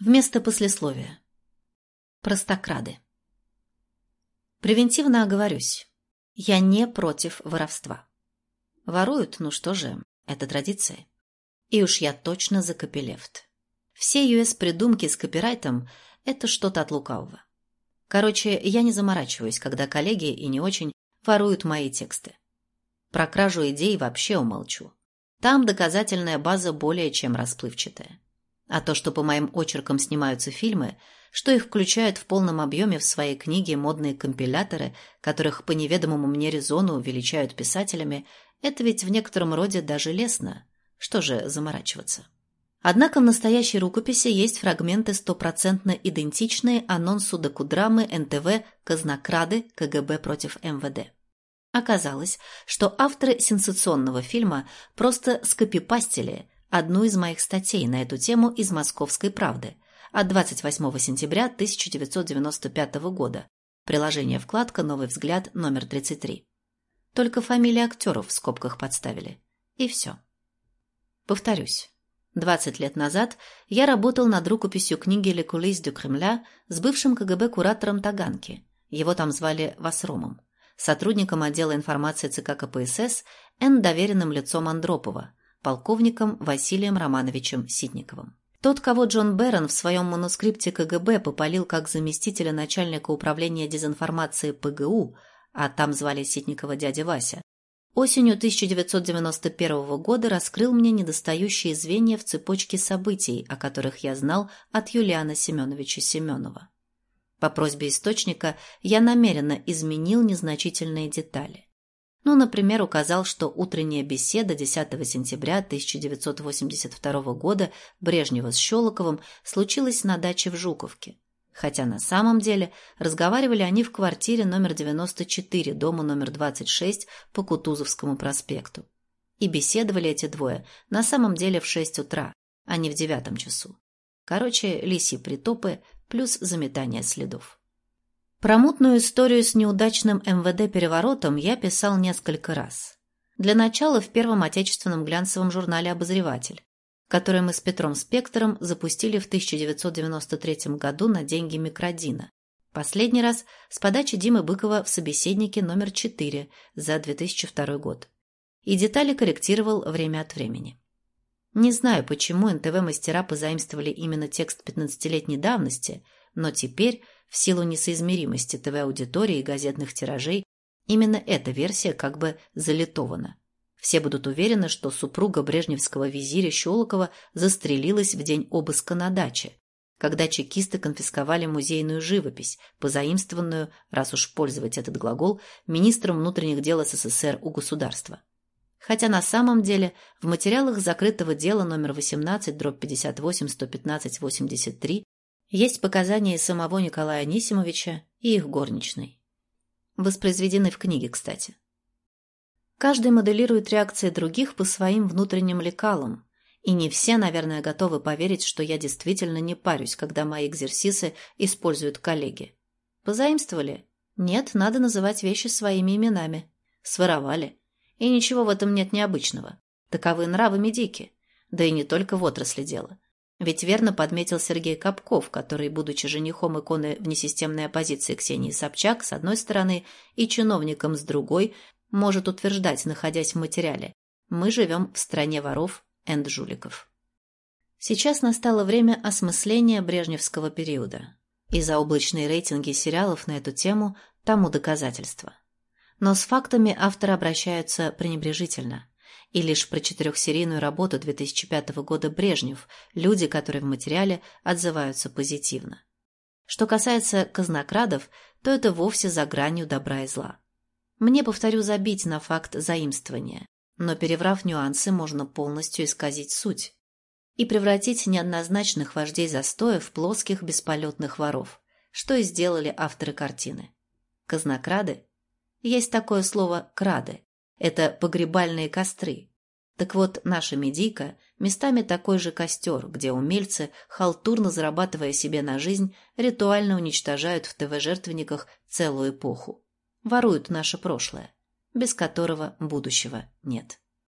Вместо послесловия. Простокрады. Превентивно оговорюсь. Я не против воровства. Воруют, ну что же, это традиция. И уж я точно за копилефт. Все US-придумки с копирайтом – это что-то от лукавого. Короче, я не заморачиваюсь, когда коллеги и не очень воруют мои тексты. Про кражу идей вообще умолчу. Там доказательная база более чем расплывчатая. А то, что по моим очеркам снимаются фильмы, что их включают в полном объеме в свои книги модные компиляторы, которых по неведомому мне резону величают писателями, это ведь в некотором роде даже лестно. Что же заморачиваться? Однако в настоящей рукописи есть фрагменты стопроцентно идентичные анонсу докудрамы НТВ «Казнокрады. КГБ против МВД». Оказалось, что авторы сенсационного фильма просто скопипастили одну из моих статей на эту тему из «Московской правды» от 28 сентября 1995 года. Приложение вкладка «Новый взгляд» номер 33. Только фамилии актеров в скобках подставили. И все. Повторюсь. 20 лет назад я работал над рукописью книги «Le coulisses du Кремля» с бывшим КГБ-куратором Таганки. Его там звали Васромом сотрудником отдела информации ЦК КПСС Н. доверенным лицом Андропова, полковником Василием Романовичем Ситниковым. Тот, кого Джон Берн в своем манускрипте КГБ попалил как заместителя начальника управления дезинформации ПГУ, а там звали Ситникова дядя Вася, осенью 1991 года раскрыл мне недостающие звенья в цепочке событий, о которых я знал от Юлиана Семеновича Семенова. По просьбе источника я намеренно изменил незначительные детали. Ну, например, указал, что утренняя беседа 10 сентября 1982 года Брежнева с Щелоковым случилась на даче в Жуковке. Хотя на самом деле разговаривали они в квартире номер 94, дома номер 26 по Кутузовскому проспекту. И беседовали эти двое на самом деле в 6 утра, а не в девятом часу. Короче, лисьи притопы плюс заметание следов. Про мутную историю с неудачным МВД-переворотом я писал несколько раз. Для начала в первом отечественном глянцевом журнале «Обозреватель», который мы с Петром Спектором запустили в 1993 году на деньги Микродина. Последний раз с подачи Димы Быкова в «Собеседнике» номер 4 за 2002 год. И детали корректировал время от времени. Не знаю, почему НТВ-мастера позаимствовали именно текст 15-летней давности, но теперь, в силу несоизмеримости ТВ-аудитории и газетных тиражей, именно эта версия как бы залитована. Все будут уверены, что супруга брежневского визиря Щелокова застрелилась в день обыска на даче, когда чекисты конфисковали музейную живопись, позаимствованную, раз уж пользовать этот глагол, министром внутренних дел СССР у государства хотя на самом деле в материалах закрытого дела номер 18 дробь 58 115 83 есть показания самого Николая Анисимовича и их горничной. Воспроизведены в книге, кстати. Каждый моделирует реакции других по своим внутренним лекалам, и не все, наверное, готовы поверить, что я действительно не парюсь, когда мои экзерсисы используют коллеги. Позаимствовали? Нет, надо называть вещи своими именами. Своровали. И ничего в этом нет необычного. Таковы нравы медики. Да и не только в отрасли дела. Ведь верно подметил Сергей Капков, который, будучи женихом иконы внесистемной оппозиции Ксении Собчак с одной стороны и чиновником с другой, может утверждать, находясь в материале, мы живем в стране воров энд жуликов. Сейчас настало время осмысления брежневского периода. И заоблачные рейтинги сериалов на эту тему тому доказательство. Но с фактами авторы обращаются пренебрежительно. И лишь про четырехсерийную работу 2005 года «Брежнев» люди, которые в материале, отзываются позитивно. Что касается казнокрадов, то это вовсе за гранью добра и зла. Мне, повторю, забить на факт заимствования, но переврав нюансы, можно полностью исказить суть и превратить неоднозначных вождей застоя в плоских бесполетных воров, что и сделали авторы картины. Казнокрады есть такое слово «крады». Это погребальные костры. Так вот, наша медийка местами такой же костер, где умельцы, халтурно зарабатывая себе на жизнь, ритуально уничтожают в ТВ-жертвенниках целую эпоху. Воруют наше прошлое, без которого будущего нет.